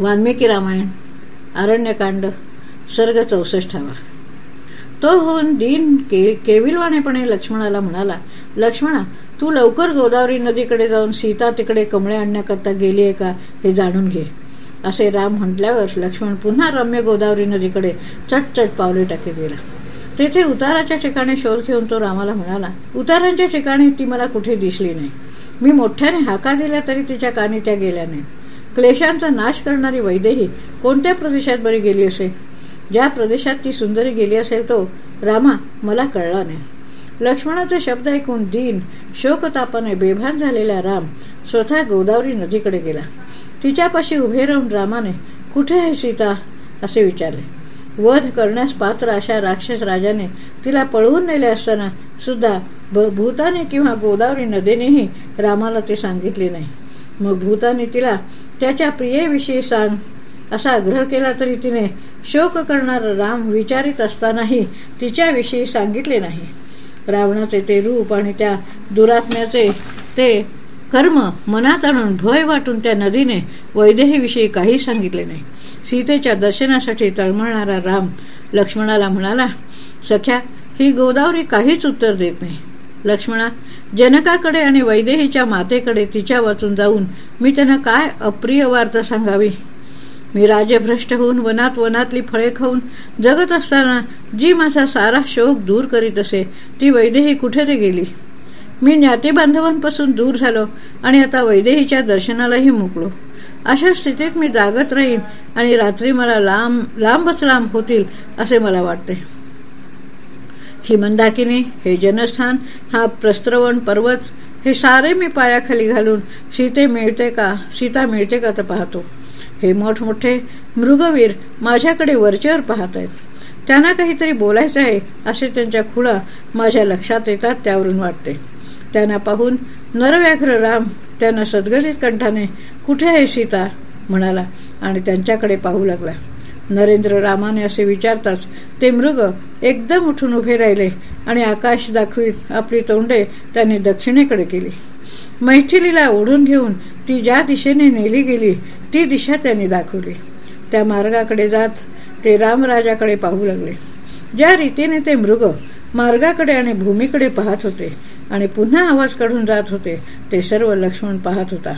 वाल्मिकी रामायण अरण्यकांड सर्ग चौसष्टावा तो होऊन दीन के केविलवाणेपणे लक्ष्मणाला म्हणाला लक्ष्मणा तू लवकर गोदावरी नदीकडे जाऊन सीता तिकडे कमळे आणण्याकरता गेली आहे का हे जाणून घे. असे राम म्हटल्यावर लक्ष्मण पुन्हा रम्य गोदावरी नदीकडे चटचट पावले टाकीत गेला तेथे उताराच्या ठिकाणी शोध घेऊन तो रामाला म्हणाला उतारांच्या ठिकाणी ती मला कुठे दिसली नाही. मी मोठ्याने हाका दिल्या तरी तिच्या कानी त्या गेल्या नाही क्लेशांचा नाश करणारी वैदेही कोणत्या प्रदेशात बरी गेली असेल? ज्या प्रदेशात ती सुंदरी गेली असेल तो रामा मला कळला नाही. लक्ष्मणाचे शब्द ऐकून दीन शोकतापाने बेभान झालेला राम स्वतः गोदावरी नदीकडे गेला. तिच्यापाशी उभे राहून रामाने कुठे आहे सीता? असे विचारले. वध करण्यास पात्र अशा राक्षस राजाने तिला पळवून नेले असताना सुद्धा भूताने किंवा गोदावरी नदीनेही रामाला ते सांगितले नाही. मग भूताने तिला त्याच्या प्रियेविषयी सांग. असा आग्रह केला तरी तिने शोक करणारा राम विचारित असतानाही तिच्याविषयी सांगितले नाही. रावणाचे ते रूप आणि त्या दुरात्म्याचे ते कर्म मनात आणून भय वाटून त्या नदीने वैदेहीविषयी काही सांगितले नाही. सीतेच्या दर्शनासाठी तळमळणारा राम लक्ष्मणाला म्हणाला सख्या ही गोदावरी काहीच उत्तर देत नाही. लक्ष्मणा जनकाकडे आणि वैदेहीच्या मातेकडे तिच्या वाचून जाऊन मी त्यांना काय अप्रिय वार्ता सांगावी? मी राजभ्रष्ट होऊन वनात वनातली फळे खाऊन जगत असताना जी माझा सारा शोक दूर करीत असे ती वैदेही कुठे ते गेली. मी ज्ञातीबांधवांपासून दूर झालो आणि आता वैदेहीच्या दर्शनालाही मुकलो अशा स्थितीत मी जागत राहीन आणि रात्री मला लांब लांबच लांब होतील असे मला वाटते. ही मंदाकिनी हे जनस्थान हा प्रस्त्रवण पर्वत हे सारे मी पायाखाली घालून सीते मिळते का सीता मिळते का तर पाहतो. हे मोठमोठे मृगवीर माझ्याकडे वरचेवर पाहत आहेत त्यांना काहीतरी बोलायचं आहे असे त्यांच्या खुळा माझ्या लक्षात येतात त्यावरून वाटते. त्यांना पाहून नरव्याघ्र राम त्यांना सद्गदित कंठाने कुठे आहे सीता? म्हणाला आणि त्यांच्याकडे पाहू लागला. नरेंद्र रामाने असे विचारताच ते मृग एकदम उठून उभे राहिले आणि आकाश दाखवीत आपली तोंडे त्याने दक्षिणेकडे केली. मैथिलीला ओढून घेऊन ती ज्या दिशेने नेली गेली ती दिशा त्यांनी दाखवली. त्या मार्गाकडे जात ते रामराजाकडे पाहू लागले. ज्या रीतीने ते मृग मार्गाकडे आणि भूमीकडे पाहत होते आणि पुन्हा आवाज काढून जात होते ते सर्व लक्ष्मण पाहत होता.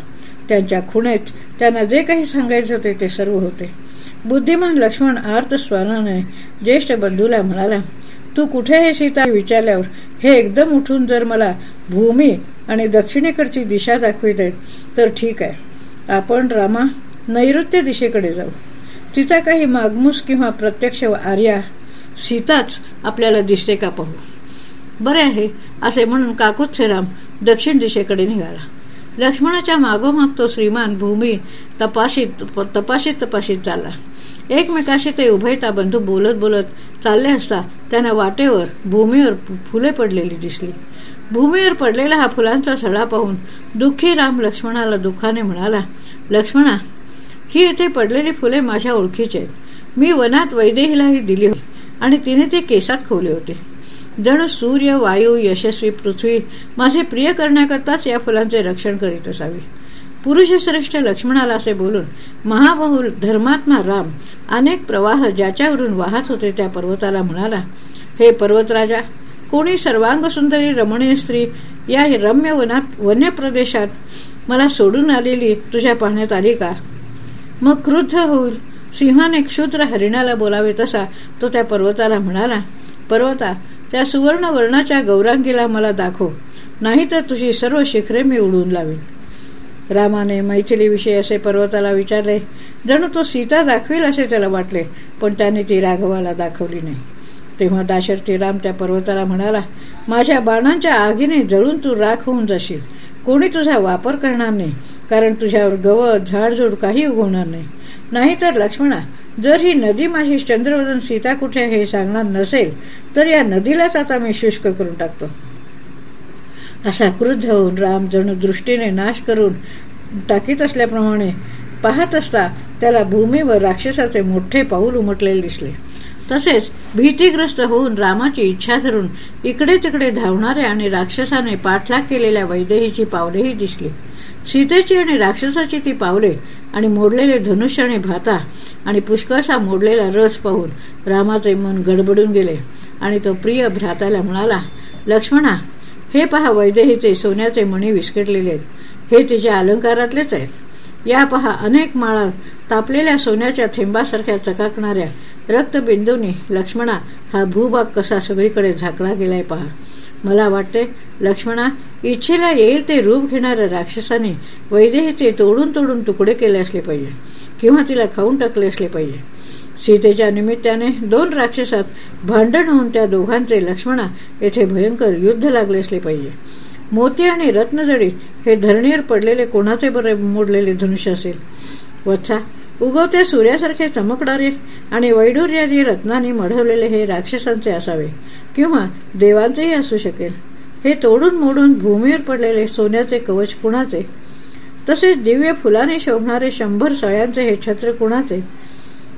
त्यांच्या खुणेत त्यांना जे काही सांगायचे होते ते सर्व होते. बुद्धिमान लक्ष्मण आर्त स्वानाने ज्येष्ठ बंधूला म्हणाला तू कुठे हे सीता? विचारल्यावर हे एकदम उठून जर मला भूमी आणि दक्षिणेकडची दिशा दाखवित आहेत तर ठीक आहे. आपण रामा नैऋत्य दिशेकडे जाऊ. तिचा काही मागमूस किंवा प्रत्यक्ष आर्या सीताच आपल्याला दिसते का पाहू? बरे आहे असे म्हणून काकुत्सेराम दक्षिण दिशेकडे निघाला. लक्ष्मणाच्या मागोमाग तो श्रीमान भूमी तपाशीत तपाशीत तपाशीत चालला एकमेकाशी ते उभयता बंधू बोलत बोलत चालले असता त्यांना वाटेवर भूमीवर फुले पडलेली दिसली. भूमीवर पडलेला हा फुलांचा सडा पाहून दुःखी राम लक्ष्मणाला दुःखाने म्हणाला लक्ष्मणा ही येथे पडलेली फुले माझ्या ओळखीची आहेत. मी वनात वैदेहीलाही दिली होती आणि तिने ते केसात खोवले होते. जण सूर्य वायू यशस्वी पृथ्वी माझे प्रिय करण्याकरताच या फुलांचे रक्षण करीत असावे. पुरुषश्रेष्ठ लक्ष्मणाला असे बोलून महाबहुल धर्मात्मा राम अनेक प्रवाह ज्याच्यावरून वाहत होते त्या पर्वताला म्हणाला हे पर्वतराजा कोणी सर्वांग सुंदरी रमणीय स्त्री या रम्य वनात वन्य प्रदेशात मला सोडून आलेली तुझ्या पाहण्यात आली का? मग क्रुद्ध होईल सिंहाने क्षुद्र हरिणाला बोलावे तसा तो त्या पर्वताला म्हणाला पर्वता त्या सुवर्ण वर्णाच्या गौरांगीला मला दाखव. नाहीतर तुझी सर्व शिखरे मी उडून लावीन. रामाने मैथिलीविषयी असे पर्वताला विचारले जणू तो सीता दाखवेल असे त्याला वाटले पण त्याने ती राघवाला दाखवली नाही. तेव्हा दाशरथी राम त्या पर्वताला म्हणाला माझ्या बाणांच्या आगीने जळून तू राख होऊन जाशील. कोणी तुझा वापर करणार नाही. कारण तुझ्यावर गवत झाडझूड काही उगवणार नाही. नाहीतर लक्ष्मणा जर ही नदी माझी चंद्रवदन सीता कुठे हे सांगणार नसेल तर या नदीलाच आता मी शुष्क करून टाकतो. असा क्रुद्ध होऊन राम जणू दृष्टीने नाश करून टाकीत असल्याप्रमाणे पाहत असता त्याला भूमीवर राक्षसाचे मोठे पाऊल उमटलेले दिसले. तसेच भीतीग्रस्त होऊन रामाची इच्छा धरून इकडे तिकडे धावणाऱ्या आणि राक्षसाने पाठलाग केलेल्या वैदेहीची पावलेही दिसली. सीतेची आणि राक्षसाची ती पावले आणि मोडलेले धनुष्य आणि भाता आणि पुष्कळसा मोडलेला रस पाहून रामाचे मन गडबडून गेले आणि तो प्रिय भ्राताला म्हणाला लक्ष्मणा हे पहा वैदेहीचे सोन्याचे मणी विस्कटलेले आहेत. हे तिच्या अलंकारातलेच आहेत. या पहा अनेक माळा तापलेल्या सोन्याच्या थेंबासारख्या चकाकणाऱ्या रक्तबिंदूनी लक्ष्मणा हा भूभाग कसा सगळीकडे झाकला गेलाय पहा. मला वाटते लक्ष्मणा इच्छेला येईल ते रूप घेणाऱ्या राक्षसाने वैदेहीचे तोडून तोडून तुकडे केले असले पाहिजे किंवा तिला खाऊन टाकले असले पाहिजे. सीतेच्या निमित्ताने दोन राक्षसात भांडण होऊन त्या दोघांचे लक्ष्मणा येथे भयंकर युद्ध लागले असले पाहिजे. मोती आणि रत्नजडीत हे धरणीवर पडलेले कोणाचे बरे मोडलेले धनुष्य असेल? वत्सा उगवत्या सूर्यासारखे चमकणारे आणि वैडूर्यादी रत्नांनी मढवलेले हे राक्षसांचे असावे किंवा देवांचेही असू शकेल. हे तोडून मोडून भूमीवर पडलेले सोन्याचे कवच कुणाचे? तसेच दिव्य फुलाने शोभणारे शंभर सळ्यांचे हे छत्र कुणाचे?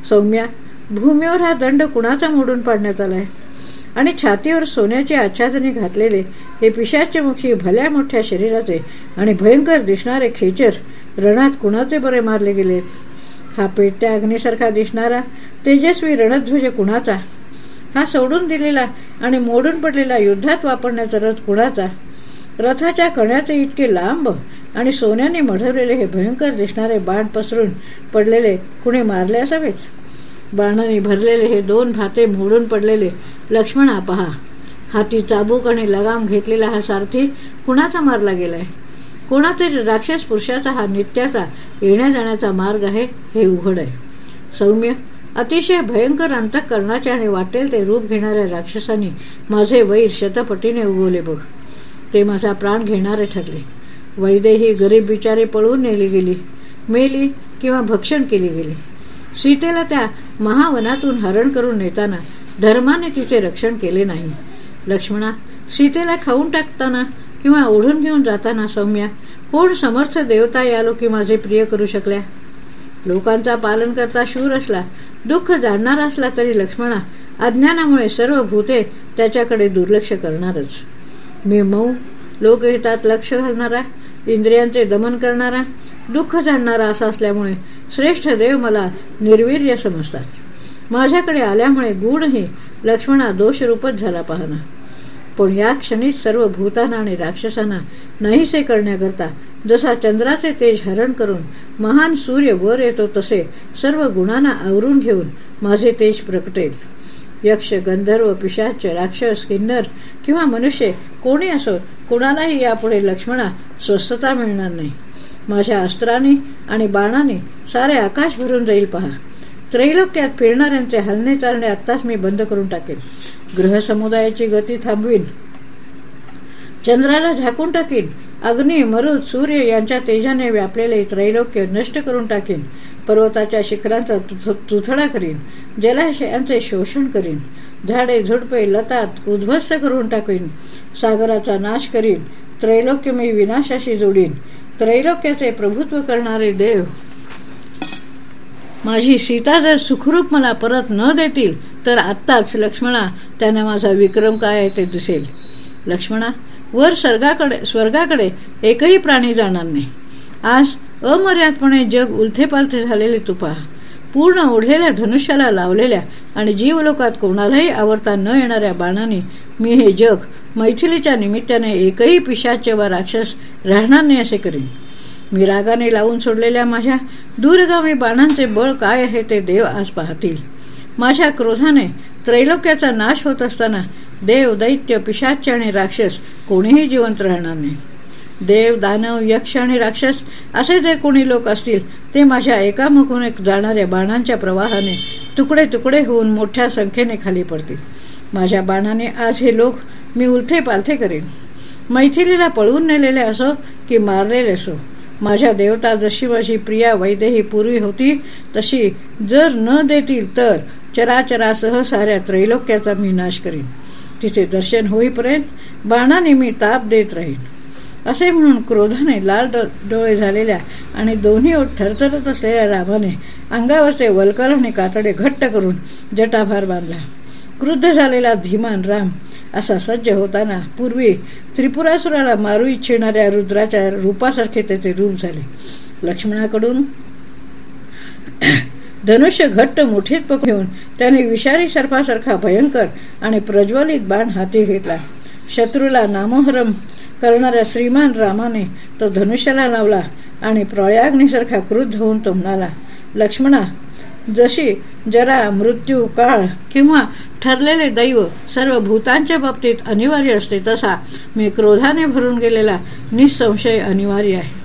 सौम्या भूमीवर हा दंड कुणाचा मोडून पाडण्यात आलाय? आणि छातीवर सोन्याची आच्छादने घातलेले हे पिशाचमुखी भल्या मोठ्या शरीराचे आणि भयंकर दिसणारे खेचर रणात कुणाचे बरे मारले गेले? हा पेटत्या अग्नीसारखा दिसणारा तेजस्वी रणध्वज कुणाचा? हा सोडून दिलेला आणि मोडून पडलेला युद्धात वापरण्याचा रथ कुणाचा? रथाच्या कण्याचे इतके लांब आणि सोन्याने मढवलेले हे भयंकर दिसणारे बाण पसरून पडलेले कुणी मारले असावेत? बाणाने भरलेले हे दोन भाते मोडून पडलेले लक्ष्मणा पहा. हाती चाबूक आणि लगाम घेतलेला हा सारथी कुणाचा मारला गेलाय? कोणातरी राक्षस पुरुषाचा हा नित्याचा येण्या जाण्याचा मार्ग आहे हे उघड आहे. सौम्य अतिशय भयंकर अंतकरणाचे आणि वाटेल ते रूप घेणाऱ्या राक्षसांनी माझे वैर शतपटीने उगवले बघ. ते माझा प्राण घेणारे ठरले. वैदेही गरीब बिचारे पळवून नेली गेली. मेली किंवा भक्षण केली गेली. सीतेला त्या महावनातून हरण करून नेताना धर्माने तिचे रक्षण केले नाही. लक्ष्मणा सीतेला खाऊन टाकताना किंवा ओढून घेऊन जाताना सौम्या कोण समर्थ देवता या लोकी माझे प्रिय करू शकल्या? लोकांचा पालन करता शूर असला दुःख जाणणारा असला तरी लक्ष्मणा अज्ञानामुळे सर्व भूते त्याच्याकडे दुर्लक्ष करणारच. मी मऊ लोकहितात लक्ष घालणारा इंद्रियांचे दमन करणारा दुःख जाणणारा असा असल्यामुळे श्रेष्ठ देव मला निर्वीर्य समजतात. माझ्याकडे आल्यामुळे गुणही लक्ष्मणा दोषरूपच झाला पाहणं पण या क्षणीच सर्व भूतांना आणि राक्षसांना नाहीसे करण्याकरता जसा चंद्राचे तेज हरण करून महान सूर्य वर येतो तसे सर्व गुणांना आवरून घेऊन माझे तेज प्रकटेल. यक्ष गंधर्व पिशाच राक्षस किन्नर किंवा मनुष्य कोणी असो कोणालाही यापुढे लक्ष्मणा स्वस्थता मिळणार नाही. माझ्या अस्त्राने आणि बाणाने सारे आकाश भरून जाईल पहा. त्रैलोक्यात फिरणाऱ्यांचे हलणे चालणे आत्ताच मी बंद करून टाकेन. ग्रहसमुदायाची गती थांबवीन. चंद्राला झाकून टाकीन. अग्नी मरुद सूर्य यांच्या तेजाने व्यापलेले त्रैलोक्य नष्ट करून टाकीन. पर्वताच्या शिखरांचा तुथडा करीन. जलाशयांचे शोषण करीन. झाडे झुडपे लतात उद्ध्वस्त करून टाकीन. सागराचा नाश करीन. त्रैलोक्य मी विनाशाशी जोडीन. त्रैलोक्याचे प्रभुत्व करणारे देव माझी सीता जर सुखरूप मला परत न देतील तर आत्ताच लक्ष्मणा त्यांना माझा विक्रम काय आहे ते दिसेल. लक्ष्मणा वर स्वर्गाकडे स्वर्गाकडे एकही प्राणी जाणार नाही. आज अमर्यादपणे जग उलथेपालथे झालेले तू पहा. पूर्ण ओढलेल्या धनुष्याला लावलेल्या आणि जीवलोकात कोणालाही आवडता न येणाऱ्या बाणाने मी हे जग मैथिलीच्या निमित्ताने एकही पिशाचे वा राक्षस राहणार नाही असे करीन. मी रागाने लावून सोडलेल्या माझ्या दूरगामी बाणांचे बळ काय आहे ते देव आज पाहतील. माझ्या क्रोधाने त्रैलोक्याचा नाश होत असताना देव दैत्य पिशाच आणि राक्षस कोणीही जिवंत राहणार नाही. देव दानव यक्ष आणि राक्षस असे जे कोणी लोक असतील ते माझ्या एकामुखून जाणाऱ्या बाणांच्या प्रवाहाने तुकडे तुकडे होऊन मोठ्या संख्येने खाली पडतील. माझ्या बाणाने आज हे लोक मी उलथे पालथे करेन. मैथिलीला पळवून नेलेले असो की मारलेले असो माझ्या देवता जशी माझी प्रिया वैदेही पूर्वी होती तशी जर न देतील तर चराचरासह साऱ्या त्रैलोक्याचा मी नाश करीन. तिचे दर्शन होईपर्यंत बाणाने मी ताप देत राहीन. असे म्हणून क्रोधाने लाल डोळे झालेल्या आणि दोन्ही ओठ थरथरत असलेल्या रामाने अंगावरचे वलकर आणि कातडे घट्ट करून जटाभार बांधला. क्रुद्ध झालेला धीमान राम असा सज्ज होताना पूर्वी त्रिपुरासुराला मारू इच्छिणाऱ्या रुद्राच्या रूपासारखे त्याचे रूप झाले. लक्ष्मणाकडून धनुष्य घट्ट मुठीत पकडून त्याने विषारी सर्पासारखा भयंकर आणि प्रज्वलित बाण हाती घेतला. शत्रूला नामोहरम करणाऱ्या श्रीमान रामाने तो धनुष्याला लावला आणि प्रळयाग्नीसारखा क्रुद्ध होऊन तो म्हणाला लक्ष्मणा जशी जरा मृत्यू काळ किंवा ठरलेले दैव सर्व भूतांच्या बाबतीत अनिवार्य असते तसा मी क्रोधाने भरून गेलेला निसंशय अनिवार्य आहे.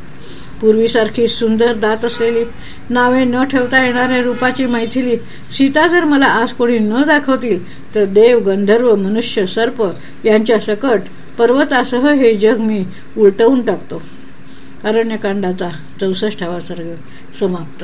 पूर्वीसारखी सुंदर दात असलेली नावे न ठेवता येणाऱ्या रूपाची मैथिली सीता जर मला आज कोणी न दाखवतील तर देव गंधर्व मनुष्य सर्प यांच्या सकट पर्वतासह हे जग मी उलटवून टाकतो. अरण्यकांडाचा चौसष्टावा सर्ग समाप्त.